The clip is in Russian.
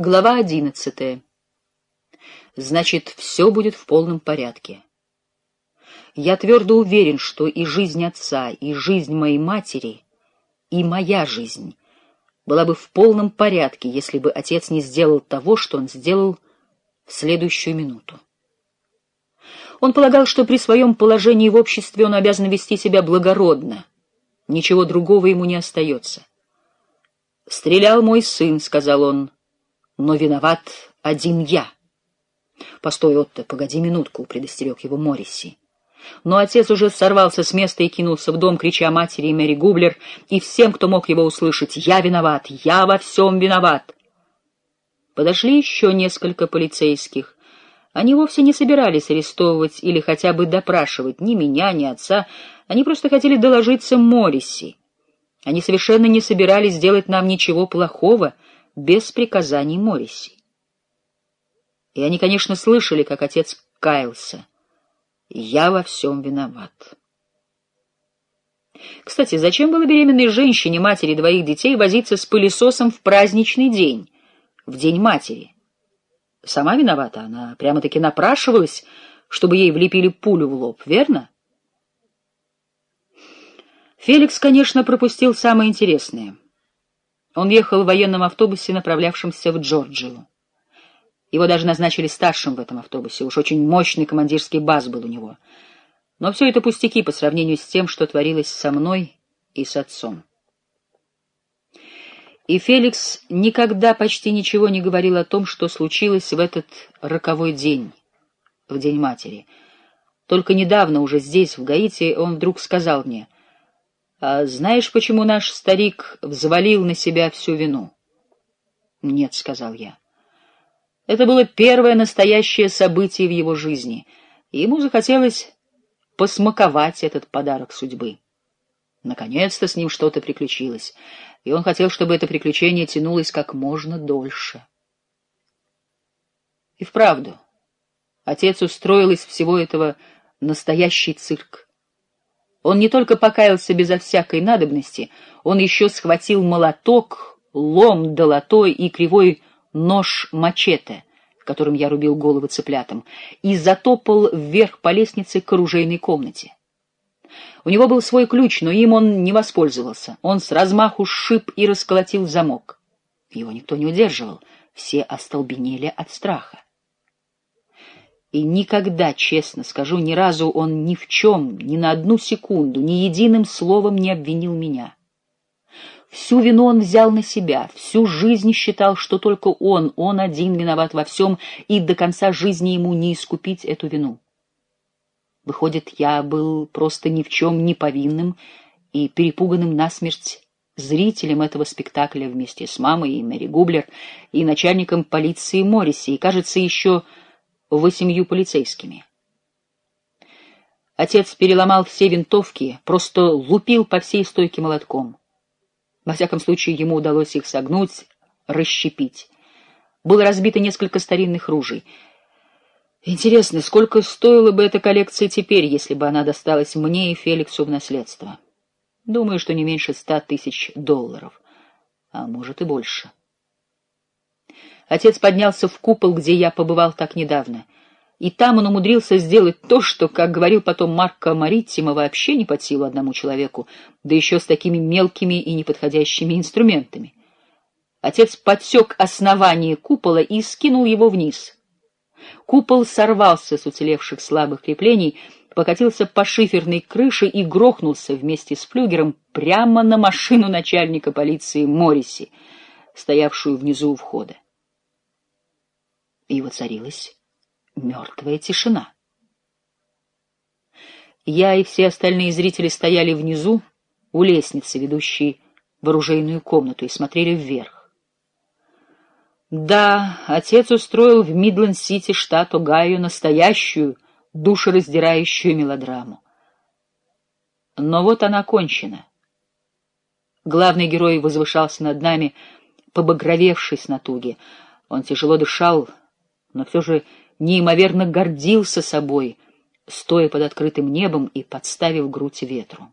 Глава одиннадцатая. Значит, все будет в полном порядке. Я твердо уверен, что и жизнь отца, и жизнь моей матери, и моя жизнь была бы в полном порядке, если бы отец не сделал того, что он сделал в следующую минуту. Он полагал, что при своем положении в обществе он обязан вести себя благородно. Ничего другого ему не остается. «Стрелял мой сын», — сказал он, — «но виноват один я». «Постой, Отто, погоди минутку», — предостерег его Морриси. Но отец уже сорвался с места и кинулся в дом, крича матери и Мэри Гублер, и всем, кто мог его услышать, «Я виноват! Я во всем виноват!» Подошли еще несколько полицейских. Они вовсе не собирались арестовывать или хотя бы допрашивать ни меня, ни отца. Они просто хотели доложиться Морриси. Они совершенно не собирались делать нам ничего плохого без приказаний Морриси. И они, конечно, слышали, как отец каялся. Я во всем виноват. Кстати, зачем было беременной женщине, матери двоих детей, возиться с пылесосом в праздничный день, в день матери? Сама виновата, она прямо-таки напрашивалась, чтобы ей влепили пулю в лоб, верно? Феликс, конечно, пропустил самое интересное. Он ехал в военном автобусе, направлявшемся в Джорджию. Его даже назначили старшим в этом автобусе, уж очень мощный командирский бас был у него. Но все это пустяки по сравнению с тем, что творилось со мной и с отцом. И Феликс никогда почти ничего не говорил о том, что случилось в этот роковой день, в День матери. Только недавно, уже здесь, в Гаити, он вдруг сказал мне, «А знаешь, почему наш старик взвалил на себя всю вину?» «Нет», — сказал я. Это было первое настоящее событие в его жизни, и ему захотелось посмаковать этот подарок судьбы. Наконец-то с ним что-то приключилось, и он хотел, чтобы это приключение тянулось как можно дольше. И вправду, отец устроил из всего этого настоящий цирк. Он не только покаялся безо всякой надобности, он еще схватил молоток, лом долотой и кривой нож-мачете, которым я рубил головы цыплятам, и затопал вверх по лестнице к оружейной комнате. У него был свой ключ, но им он не воспользовался. Он с размаху сшиб и расколотил замок. Его никто не удерживал, все остолбенели от страха. И никогда, честно скажу, ни разу он ни в чем, ни на одну секунду, ни единым словом не обвинил меня. Всю вину он взял на себя, всю жизнь считал, что только он, он один виноват во всем, и до конца жизни ему не искупить эту вину. Выходит, я был просто ни в чем не повинным и перепуганным насмерть зрителем этого спектакля вместе с мамой и Мэри Гублер, и начальником полиции Морриси, и, кажется, еще восемью полицейскими. Отец переломал все винтовки, просто лупил по всей стойке молотком. Во всяком случае, ему удалось их согнуть, расщепить. Было разбито несколько старинных ружей. Интересно, сколько стоила бы эта коллекция теперь, если бы она досталась мне и Феликсу в наследство? Думаю, что не меньше ста тысяч долларов, а может и больше. Отец поднялся в купол, где я побывал так недавно — и там он умудрился сделать то, что, как говорил потом Марко Мариттима, вообще не под силу одному человеку, да еще с такими мелкими и неподходящими инструментами. Отец подсек основание купола и скинул его вниз. Купол сорвался с уцелевших слабых креплений, покатился по шиферной крыше и грохнулся вместе с флюгером прямо на машину начальника полиции Морриси, стоявшую внизу у входа. И воцарилось мертвая тишина. Я и все остальные зрители стояли внизу, у лестницы, ведущей в оружейную комнату, и смотрели вверх. Да, отец устроил в Мидленд-Сити, штат Огайо, настоящую, душераздирающую мелодраму. Но вот она кончена. Главный герой возвышался над нами, побагровевший с натуги. Он тяжело дышал, но все же неимоверно гордился собой, стоя под открытым небом и подставив грудь ветру.